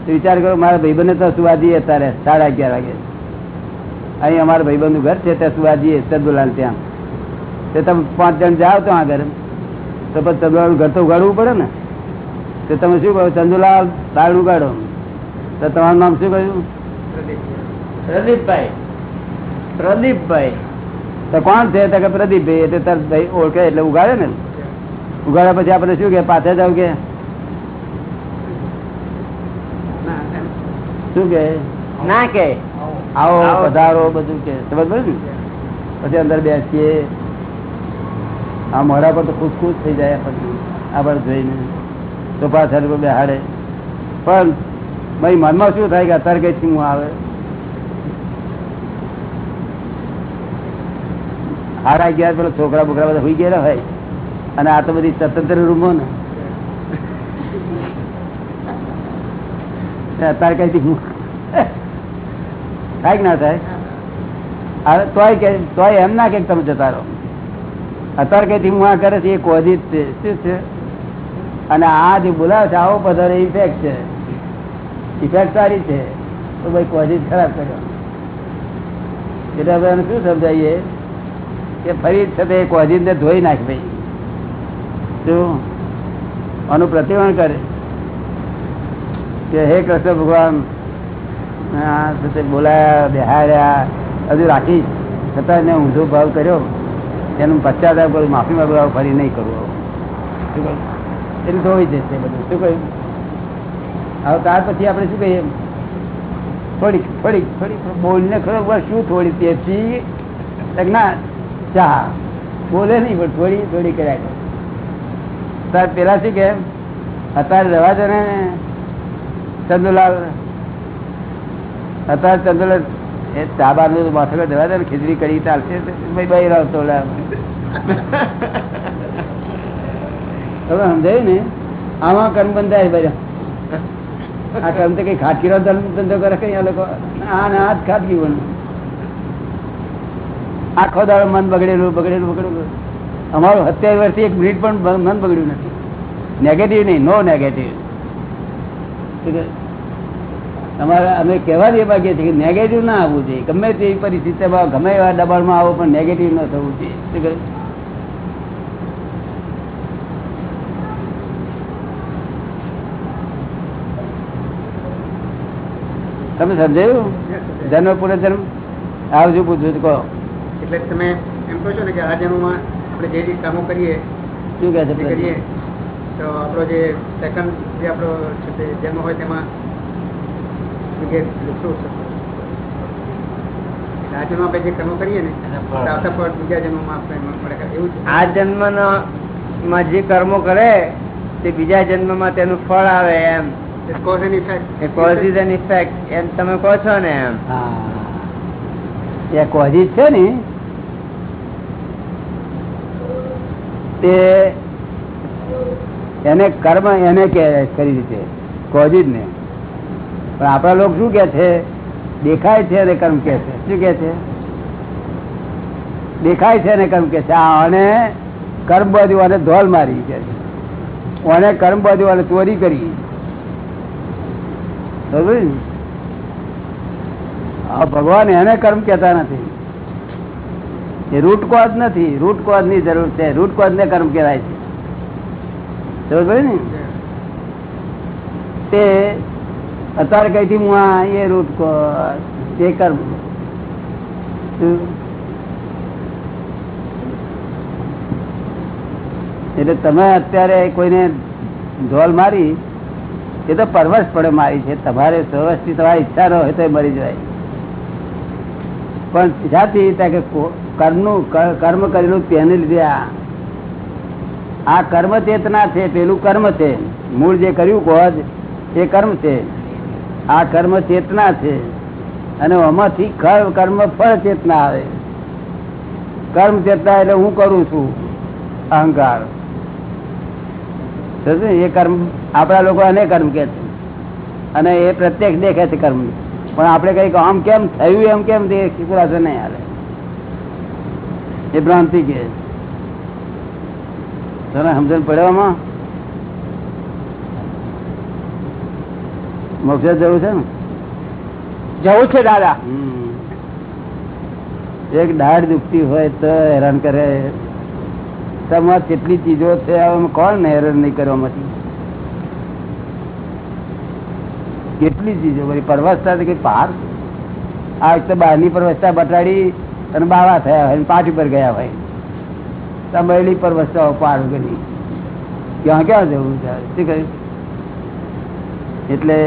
તો વિચાર કરો મારા ભાઈબંધને તો સુવા દઈએ અત્યારે સાડા અગિયાર વાગે. અહીં અમારા ભાઈબંધનું ઘર છે ત્યાં સુવા દઈએ ચંદુલાલ ત્યાં. તે તમે પાંચ જણ જાઓ તો આગળ તો પછી ચંદુલાલ ઘર તો ઉગાડવું પડે ને. તો તમે શું કહો ચંદુલાલ દાળ ઉગાડો. તો તમારું નામ શું કહ્યું? પ્રદીપભાઈ. પ્રદીપભાઈ. તો કોણ છે? તો કે પ્રદીપભાઈ એટલે તાર ભાઈ ઓળખે એટલે ઉગાડે ને. ઉગાડ્યા પછી આપણે શું કે પાછા જાવ કે? શું કે? ના કે. આવો પધારો બધું કે. સમજ પડે પછી અંદર બેસીએ. આ મોઢા પર તો ખુશ ખુશ થઈ જાય આપણને. આપણે જોઈને. તો પાછળ પર બેહાડે. પણ મારી મનમાં શું થાય કે અત્યારે કઈ હું આવે? હારા ગયા પેલા છોકરા બોકરા બધા હોઈ ગયેલા હોય. અને આ તો બધી સ્વતંત્ર રૂમો ને. અત્યારે કઈ હું થાય કે ના થાય? હવે તોય કે, તોય એમ ના કે તમે જતા રહો. અત્યારે કઈ હું આ કરે છે એ કોઝી છે. શું છે? અને આ જે બોલાવે છે, આવો પધારે ઇફેક્ટ છે. ઇફેક્ટ સારી છે. તો ભાઈ કોઝી ખરાબ કર્યો. એટલે હવે શું સમજાવીએ? કે ફરી છે તે કોઝી ને ધોઈ નાખ ભાઈ. શું આનું પ્રતિવહન કરે. કે હે કૃષ્ણ ભગવાન બોલાયા, બેહાડ્યા, હજુ રાખી. છતાં એને ઊંધો ભાવ કર્યો. એનું પશ્ચાતાપ કરું, માફી માંગુ ફરી નહીં કરવું શું એટલે ધોઈ જશે બધું. શું કહ્યું? હવે ત્યાર પછી આપણે શું કહીએ? થોડીક થોડીક થોડીક બોલને ખરો શું થોડી તેથી ના ચા. બોલે નહીં, પણ થોડી થોડી કર્યા કરે. તાર પેલા શું કે? અત્યારે રવા દે ને ચંદુલાલ. અત્યારે ચંદુલાલ એ ચાબા નું માથે દેવા દે ને ખીચડી કરી ચાલશે ભાઈ ભાઈ રહો તો તમે સમજાયું ને? આમાં કર્મ બંધાય ભાઈ. આ કર્મ તો કઈ ખાટકીનો ધંધો કરે કઈ આ લોકો? આ ને, આ જ ખાટકી બનવું આખો દાડો મન બગડેલું બગડેલું બગડેલું. અમારું અત્યાર વર્ષથી એક મિનિટ પણ મન બગડ્યું નથી. નેગેટિવ નહીં નો નેગેટિવ તમારે અમે કહેવા દે માગીએ છીએ કે નેગેટિવ ના આવવું જોઈએ. ગમે તેવી પરિસ્થિતિમાં ગમે એવા દબાણમાં આવો પણ નેગેટિવ ન થવું જોઈએ? તમે સમજાયું? જન્મ પુનર્જન્મ? આવજો પૂછું કહો. એટલે તમે એમ કહો છો ને કે આ જન્મમાં આપણે જે જે કામો કરીએ શું કહે છે કરીએ તો આપણો જે સેકન્ડ જે આપણો છે તે જન્મ હોય તેમાં આ જન્મમાં જે કર્મો કરીએ ને તો બીજા જન્મમાં આપણે મળે કરે. એવું છે આ જન્મમાં જે કર્મો કરે તે બીજા જન્મમાં તેનું ફળ આવે એમ. કોઝિઝ એન્ડ ઇફેક્ટ એમ તમે કહો છો ને એમ. કોઝિઝ એ છે ને તે એને કર્મ એને કરી રીતે જ ને. પણ આપણા લોકો શું કે છે? દેખાય છે અને કર્મ કે છે. શું કે છે? દેખાય છે અને કર્મ કે છે. આ અને કર્મ બાજુ અને ધોલ મારી કે છે. અને કર્મ બાજુ અને ચોરી કરી. ભગવાન એને કર્મ કેતા નથી. એ રૂટ કોઝ નથી. રૂટ કોઝની જરૂર છે. રૂટ કોઝ ને કર્મ કહેવાય છે. સમજ ને? તે અત્યારે કઈથી હું આ એ રૂટ કોઝ એ કર્મ. એટલે તમે અત્યારે કોઈને ઢોલ મારી, એ તો પરવશ પડે મારી છે. તમારે વ્યવસ્થિત તમારી ઈચ્છા ન હોય તો મરી જાય પણ જાતી ત્યાં કો- કર્મનું કર્મ કરેલું તેને લીધે આ. આ કર્મ ચેતના છે, પેલું કર્મ છે. મૂળ જે કર્યું કોજ, એ કર્મ છે. આ કર્મ ચેતના છે. અને આમાંથી કર્મ ફળ ચેતના આવે. કર્મ ચેતના એટલે હું કરું છું. અહંકાર. એ કર્મ, આપણા લોકો એને કર્મ કે છે. અને એ પ્રત્યક્ષ દેખે છે કર્મ. પણ આપણે કઈ આમ કેમ થયું, એમ કેમ દેખાશે નહીં હાલે. એ ભ્રાંતિ કે તને સમજણ પડવામાં મોક્ષ જવું છે ને? જવું છે દાદા. એક દાઢ દુખતી હોય તો હેરાન કરે. તમારે કેટલી ચીજો છે કોણ ને હેરાન નહીં કરવામાંથી કેટલી ચીજો? બધી પરવસતા કઈ પાર? આ એક તો બહારની પરવસતા બટાડી અને બાવા થયા હોય પાંચ ઉપર ગયા હોય. તમારી વસ્તુ પાર કરી. ક્યાં ક્યાં જવું? શું કહ્યું? એટલે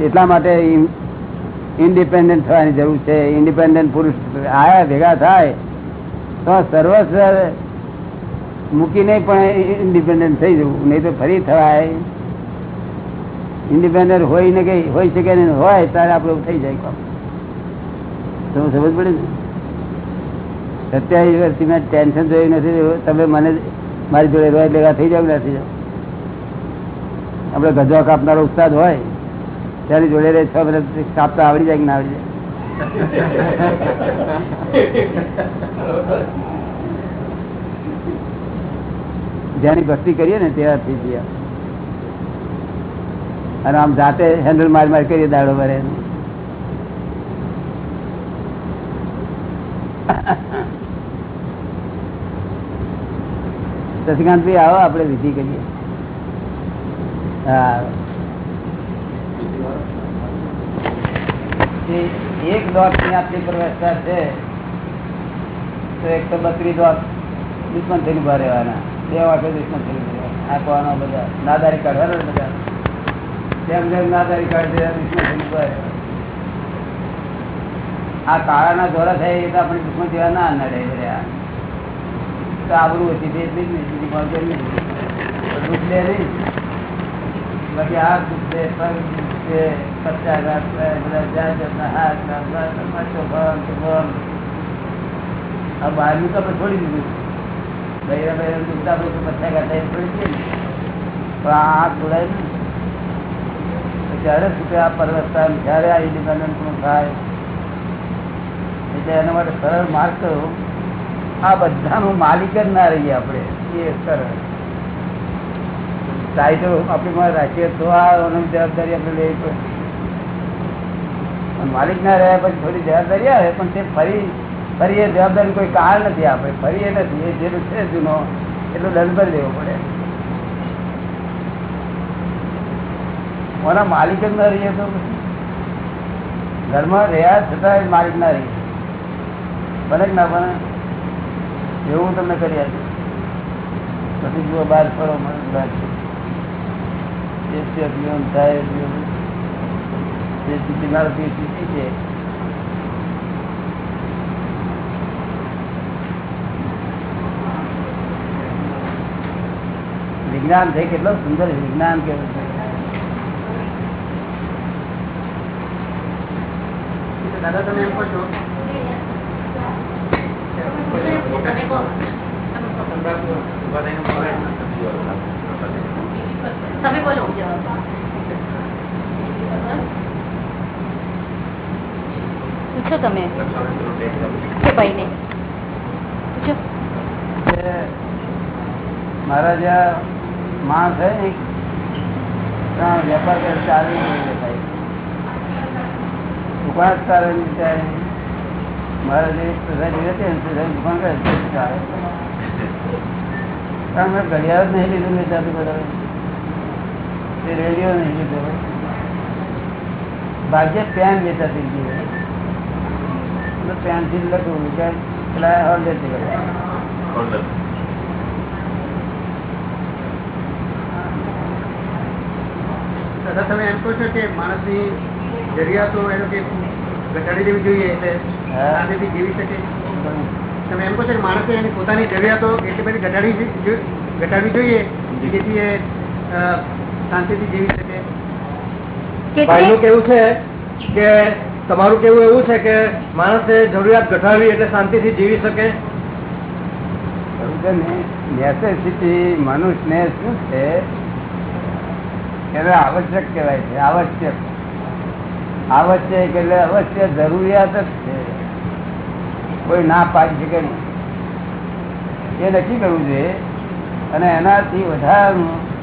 એટલા માટે ઇન્ડિપેન્ડન્ટ થવાની જરૂર છે. ઇન્ડિપેન્ડન્ટ પુરુષ આયા ભેગા થાય, તો સર્વસ્વ મૂકીને પણ ઇન્ડિપેન્ડન્ટ થઈ જવું. નહીં તો ફરી થવાય. ઇન્ડિપેન્ડન્ટ હોય ને કઈ હોય શકે ને હોય, ત્યારે આપણે થઈ જાય કામ. તમે સમજ પડે ને? સત્યાવીસ ટેન્શન જોયું નથી તમે મને મારી જોડે રોજ ભેગા થઈ જાવ નથી આપણે ગજવા કાપનારો ઉસ્તાદ હોય ત્યારે જોડે રહે છ વર્ષ કાપતા આવડી જાય કે ના આવડી જાય? જેની ભક્તિ કરીએ ને તેવાથી ગયા અને આમ જાતે હેન્ડલ માર માર કરીએ દાડો ભરે. શશિકાંત ભાઈ, આવો, આપણે વિધિ કરીએ. હા. એક દોટની આપણી વ્યવસ્થા છે, તો એક તો બત્રીસ દોટ દુશ્મન થઈને ઊભા રહેવાના. બે વાગે દુશ્મન થઈને ઊભા આ કોવાનો બધા નાદારી કાઢવાના બધા? જેમ જેમ નાદારી કાઢે દુશ્મન થઈને ઊભા. આ કાળાના દોરા થાય એ તો આપણે દુશ્મન જેવા ના નડે રહ્યા. તો હતી નહીં બીજી નહીં દુઃખ લે નહીં. બાકી આ દુઃખ લે પગ છે પચાઘાત છે, બધા ભણ. આ બહારનું તો આપણે છોડી દીધું. બહેરા બહેરા દુઃખતા આપણે પચાઘાત થાય એ છોડી દઈએ પણ આ છોડાય ને તો જ્યારે છૂટે આ પરવસ્તાન જ્યારે આ ઇન્ડિપેન્ડન્ટ પણ થાય. એટલે એના માટે સરળ માર્ગ કયો આ બધાનું માલિક જ ના રહીએ આપણે. એ સરળ આપણી રાખીએ તો આ જવાબદારી આપણે લેવી પડે. માલિક ના રહ્યા પછી થોડી જવાબદારી આવે, પણ તે ફરી ફરી એ જવાબદારી કોઈ કાળ નથી આપણે. ફરી એ નથી. એ જેટલું છે જૂનો, એટલું દંડ લેવો પડે. ઓના માલિક જ ના રહીએ તો ઘરમાં રહ્યા છતાં માલિક ના રહીએ. બને ના બને? એવું તમને કરી આપ્યું પછી જુઓ બહાર ફરો બહાર છે છે. વિજ્ઞાન છે કેટલો સુંદર વિજ્ઞાન કેવું છે. દાદા તમે એમ કહો છો. પૂછો તમે. ભાઈ ને પૂછો. મારા જ્યાં માણસ છે ને ત્યાં વેપાર કરે, ચાલી દુકાન ચાલે મારા જે સોસાયટી રહેતી ને સોસાયટી દુકાન કરે તે જ ચાલે કારણ મેં ઘડિયાળ જ નહીં લીધું વેચાતું બધા તે રેડિયો નહીં લીધો ભાગ્ય પેન વેચાતી ગઈ પેનથી જ લખવું કે પેલા હોલ્ડરથી કર્યા દાદા તમે એમ કહો છો કે માણસની જરૂરિયાતો એનો કે ઘટાડી દેવી જોઈએ એટલે શાંતિથી જીવી શકે. તમે એમ કહો છો કે માણસે એની પોતાની જરૂરિયાતો એટલી બધી ઘટાડી ઘટાડવી જોઈએ જેથી એ શાંતિથી જીવી શકે. ભાઈનું કેવું છે કે તમારું કેવું એવું છે કે માણસે જરૂરિયાત ઘટાડવી એટલે શાંતિથી જીવી શકે? નેસેસિટી મનુષ્યને શું છે? એને આવશ્યક કહેવાય છે આવશ્યક. આવશ્યક એટલે અવશ્ય જરૂરિયાત જ છે. કોઈ ના પાડી શકે નહીં. એ નક્કી કરવું જોઈએ. અને એનાથી વધારાનું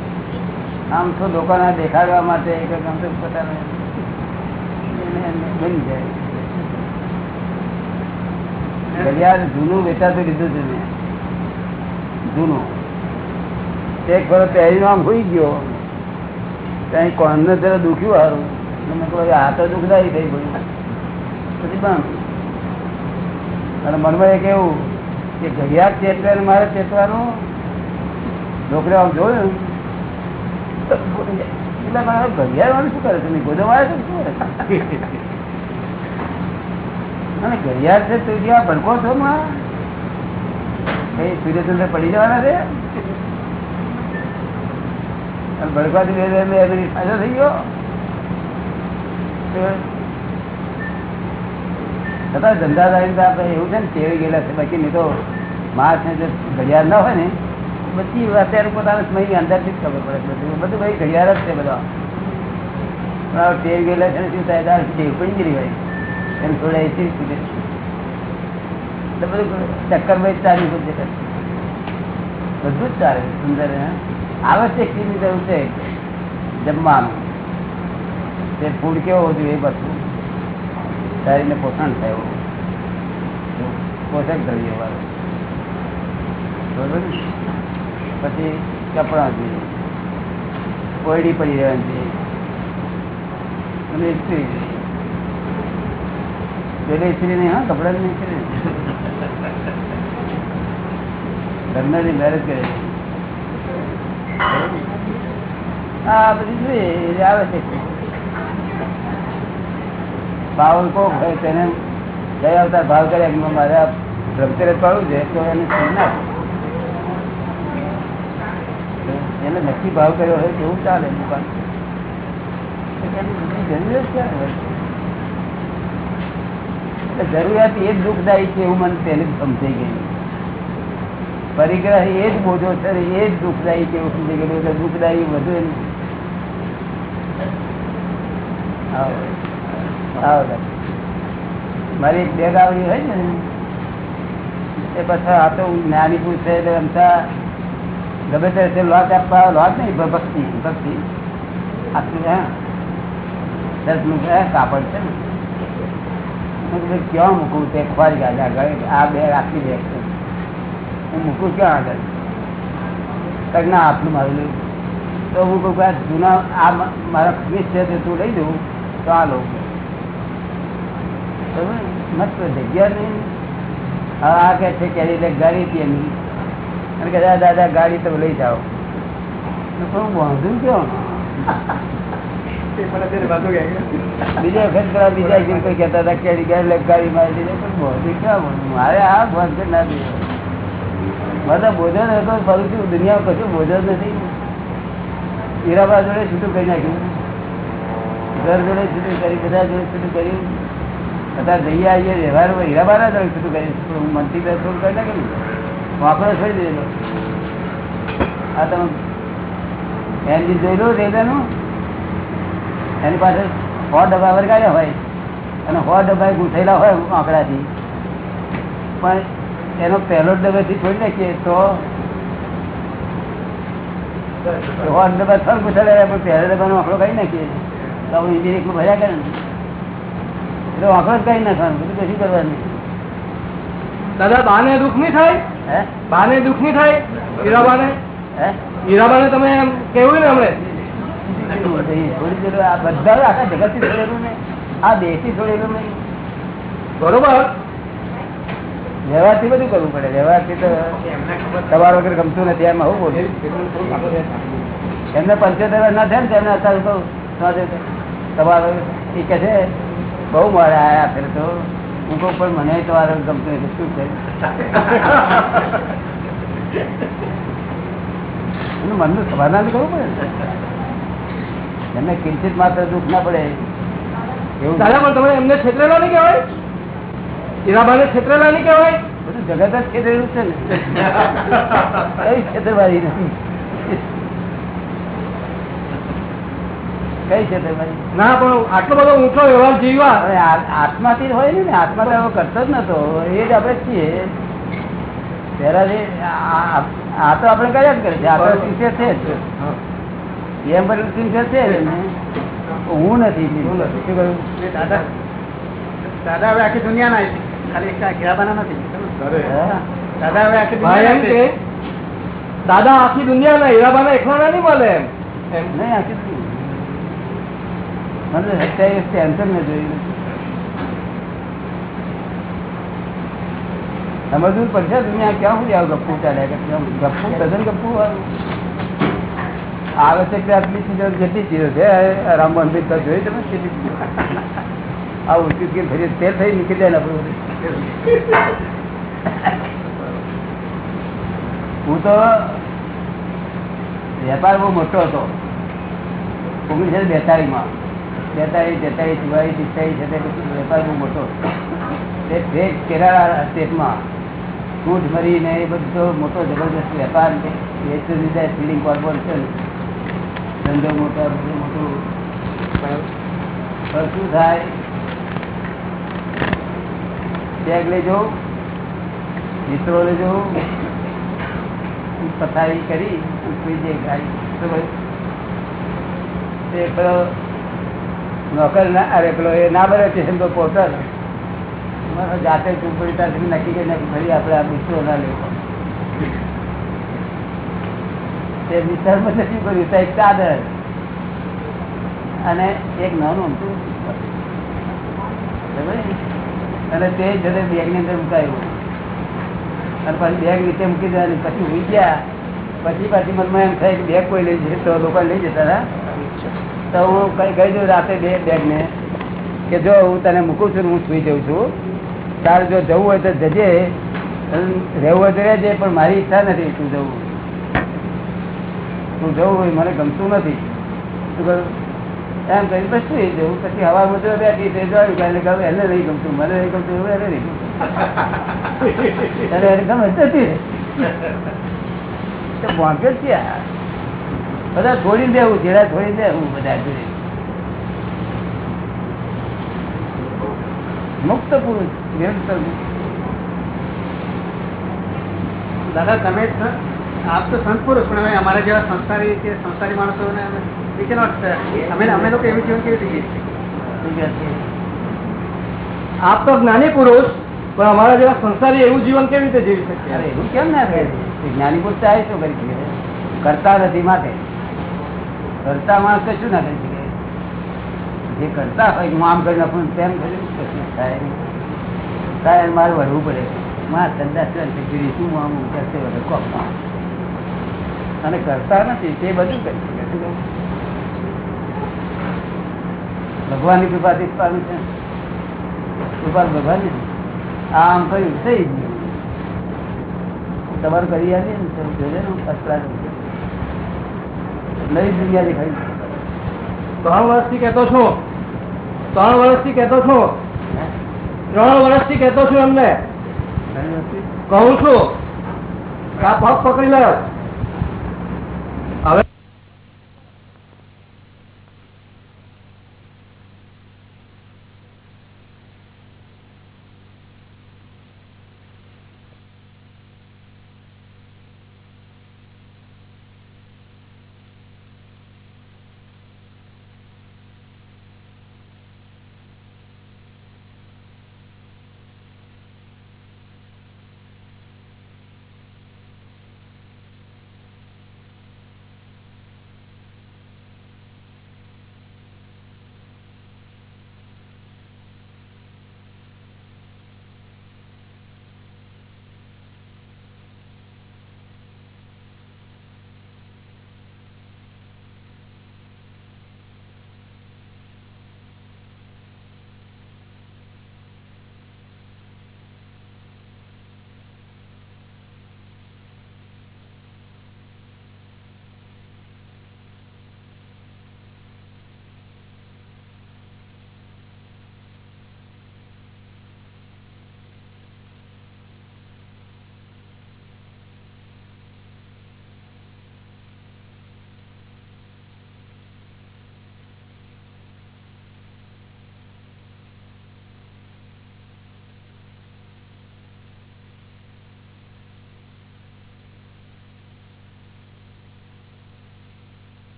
આમ તો લોકોના દેખાડવા માટે એક આમ તો પોતાને બની જાય. ઘડિયાળ જૂનું વેચાતું લીધું છે મેં. જૂનું. એક વખત પહેરીનો આમ હોઈ ગયો. ત્યાં કોણને જરા દુખ્યું સારું તો ઘડિયાળ ચેતવે મારે ચેતવાનું? છોકરે આમ જોયું? એટલે મારે ઘડિયાળ શું કરે તમે ગોદો મારે છે શું અને ઘડિયાળ છે તું જ્યાં ભડકો છો માં? કઈ સૂર્યચંદ્ર પડી જવાના છે? ભડકવાથી બે ફાયદો થઈ ગયો? છતાં ધંધાદારી એવું છે ને ટેવી ગયેલા છે. બાકી નહીં તો માણસને જે ઘડિયાળ ના હોય ને બધી અત્યારે પોતાના સમયની અંદરથી જ ખબર પડે બધું. બધું ભાઈ ઘડિયાળ જ છે બધા. સુંદર. આવશ્યક ચીજ એવું છે. જમવાનું. તે ફૂડ કેવો હોવો જોઈએ એ બધું. શરીરને પોષણ થાય પોષક દ્રવ્યો વાળું. બરોબર? પછી કપડાં જોઈએ કોયડી પડી રહેવાની જોઈએ અને ઇસ્ત્રી જોઈએ પેલી ઇસ્ત્રી નહીં, હા, કપડા નહીં ઇસ્ત્રી નહીં. ઘરનારી મેરેજ કરે છે. આ બધી જોઈએ આવે છે. બાવન કોક હોય તેને ગયા આવતા ભાવ કર્યા કે મારે આ ભ્રમચર્ય પાડવું છે, તો એને છોડી એને નક્કી ભાવ કર્યો હોય કેવું ચાલે દુકાન જરૂરિયાત એ જ દુઃખદાયી છે એવું મને પહેલે સમજાઈ ગયું. પરિગ્રહ એ જ બોજો છે એ જ દુઃખદાયી છે એવું સમજાઈ ગયું. દુઃખદાયી વધુ સાહેબ. મારી બેગ આવડી હોય ને, એ પછી આ તો જ્ઞાની પૂછે એટલે અમતા ગમે તે લોટ આપવા લોટ નહીં ભક્તિ ભક્તિ. આટલું હા. દસનું કાપડ છે ને. ક્યાં મૂકું તે ખોરી ગયા આ બે આટલી બેગ છે. હું મૂકું ક્યાં આગળ? કંઈક ના આટલું મારું તો હું કહું જૂના, આ મારા ખમીસ છે તે તું લઈ દઉં, તો આ લઉં? મસ્ત જગ્યા નહીં. આ કે છે કે ગાડી હતી એમની અને કે, દાદા ગાડી તમે લઈ જાઓ. તો થોડું વાંધું? કેવું? બીજા વખત બીજા કોઈ કહેતા હતા કેરી ગાડી ગાડી મારી દીધી પણ વાંધું? ક્યાં? મારે આ વાંધો ના દીધો તો બોજો હતો તો ફરું દુનિયામાં કશું બોજો નથી. ઈરાબા જોડે છૂટું કરી નાખ્યું. ઘર જોડે છૂટું કરી, બધા જોડે છૂટું કર્યું. અત્યારે જઈએ આવીએ, વ્યવહાર હીરાબાના જોડે છૂટું કરીશ હું મનથી તો થોડું કરી વાપરો છોડી દેજો આ તમે એન્જિન જોઈ લો રેલવેનું એની પાસે સો ડબ્બા વરગાડ્યા હોય અને સો ડબ્બા ગૂંથેલા હોય આંકડાથી. પણ એનો પહેલો ડબ્બેથી છોડી નાખીએ તો સો ડબ્બા થર ગૂંથેલા પણ પહેલો ડબ્બાનો આંકડો કાઢી નાખીએ. તો આપણે એકલું ભર્યા કરે ને. જ નાખવાનું બધું કશું કરવાનું દાદા બાને દુઃખ નહીં થાય? બાને દુઃખ નહીં થાય? હીરાબાને? હીરાબાને તમે એમ કેવું ને હમણે? આ બધા આખા જગતથી છોડેલું ને આ દેશ છોડેલું નહીં. બરોબર. વ્યવહારથી બધું કરવું પડે. વ્યવહારથી તો સવાર વગર ગમતું નથી. એમ આવું બોલું? એમને પંચોતેર ના થાય ને તેમને અત્યારે કહું ના થયું એ કહે છે બહુ મારે આયા ફેર તો. હું કહું પણ મને તમારે ગમતું નથી. શું છે? એનું મનનું સમાધાન કરવું પડે એમને કિંચિત માત્ર દુઃખ ના પડે. એવું દાદા પણ તમે એમને છેતરેલા નહીં કહેવાય? હીરાબાને છેતરેલા નહીં કહેવાય? બધું જગત જ છેતરેલું છે ને. કઈ છેતરવાળી નથી. કઈ ખેતરવાડી ના પણ આટલો બધો ઊંચો વ્યવહાર જીવવા. આત્માથી હોય ને આત્મા તો કરતો જ નતો. એ જ આપણે છીએ. આ- તો આપણે કર્યા જ કરે છે. આ તો સિન્સિયર છે જ. એમ પર સિન્સિયર છે જ ને. હું નથી શું કહ્યું? દાદા દાદા હવે આખી દુનિયા ના ખાલી ઘેરાબાના નથી. હા? દાદા હવે આખી ભાઈ એમ દાદા આખી દુનિયાના હીરાબાના એકલાના નહીં મળે એમ? એમ? નહીં આખી. મને સત્યાવીસ ટેન્શન મેં જોયું સમજવું પડશે દુનિયા ક્યાં સુધી આવું ગપ્પુ ચાલ્યા કરે કેમ ગપ્પુ તદ્દન ગપ્પુ આવું. આવે છે કે આટલી ચીજો જેટલી ચીજો છે રામબન ભાઈ તો જોઈ તમે કેટલી ચીજો આ ઉચિત કે ફરી તેલ થઈ નીકળી જાય ને આપણું હું તો વેપાર બહુ મોટો હતો ઓગણીસો બેતાળીસ માં તેતાલીસ ચુવાલીસ પિસ્તાળીસ વેપાર બહુ મોટો. તે ફેક કેરાળા સ્ટેટમાં ફૂટ મરીને એ બધો મોટો જબરદસ્ત વેપાર વેચી દીધા ફિલિંગ કોર્પોરેશન ધંધો મોટા બધું મોટું. પણ શું થાય? બેગ લેજો, મિત્રો લેજો. પથારી કરી ઉપરી જે ગાડી. તો નોકર ના અરે પેલો એ ના બને સ્ટેશન પર મારે જાતે ચૂંટણી ત્યાંથી નક્કી કરીને ફરી આપણે આ મિત્રો ના લેવો તે વિસ્તારમાં નથી કર્યું? તો એક ચાદર અને એક નાનું? અને તે જયારે બેગની અંદર મુકાયું. અને પછી બેગ નીચે મૂકી દેવાની. પછી ઉઈ ગયા. પછી પાછી મનમાં એમ થાય કે બેગ કોઈ લઈ જશે તો લોકો લઈ જતા હતા. તો હું કઈ કહી દઉં રાતે બે બેગ ને કે જો હું તને મૂકું છું હું સુઈ જઉં છું, તારે જો જવું હોય તો જજે રહેવું હોય તો રહેજે, પણ મારી ઈચ્છા નથી તું જવું. તું જવું હોય મને ગમતું નથી. એમ કરી પછી સુઈ જવું પછી હવા મુજબ બેઠી તે જોયું કે એને ગમે, એને નહીં ગમતું, મને નહીં ગમતું, એવું એને નહીં ગમતું. ત્યારે એને ગમે જતી રહે. તો જ આ. બધા છોડીને દેવું જેડા છોડીને દેવું બધા. મુક્ત પુરુષ નિરંતર દાદા તમે આપ તો સંત પુરુષ પણ અમારા જેવા સંસ્કારી કે સંસ્કારી માણસોને અમે અમે અમે લોકો એવું જીવન કેવી રીતે? આપ તો જ્ઞાની પુરુષ પણ અમારા જેવા સંસારી એવું જીવન કેવી રીતે જીવી શકીએ? અરે એવું કેમ ના થાય? જ્ઞાની પુરુષ આવે શું કરી કરતા નથી માટે. કરતા માણસ કશું ના કરી શકે જે કરતા હોય, હું આમ કરી નાખું, તેમ કરી કશું થાય. તારે મારે વળવું પડે. મારા ધંધા ગીરી શું આમ કરશે વધુ કોક અને કરતા નથી, તે બધું કરી શકે, શું ભગવાનની કૃપાથી પાડું છે. કૃપા ભગવાનની આમ કર્યું, થઈ ગયું. તમારું કરી આવીએ ને જોજે ને class. નવી દુનિયા દેખાય ત્રણ વર્ષથી કેતો છો? ત્રણ વર્ષથી કેતો છો? ત્રણ વર્ષથી કેતો છું એમને? કહું છું આ પગ પકડી લો?